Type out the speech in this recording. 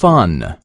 fun.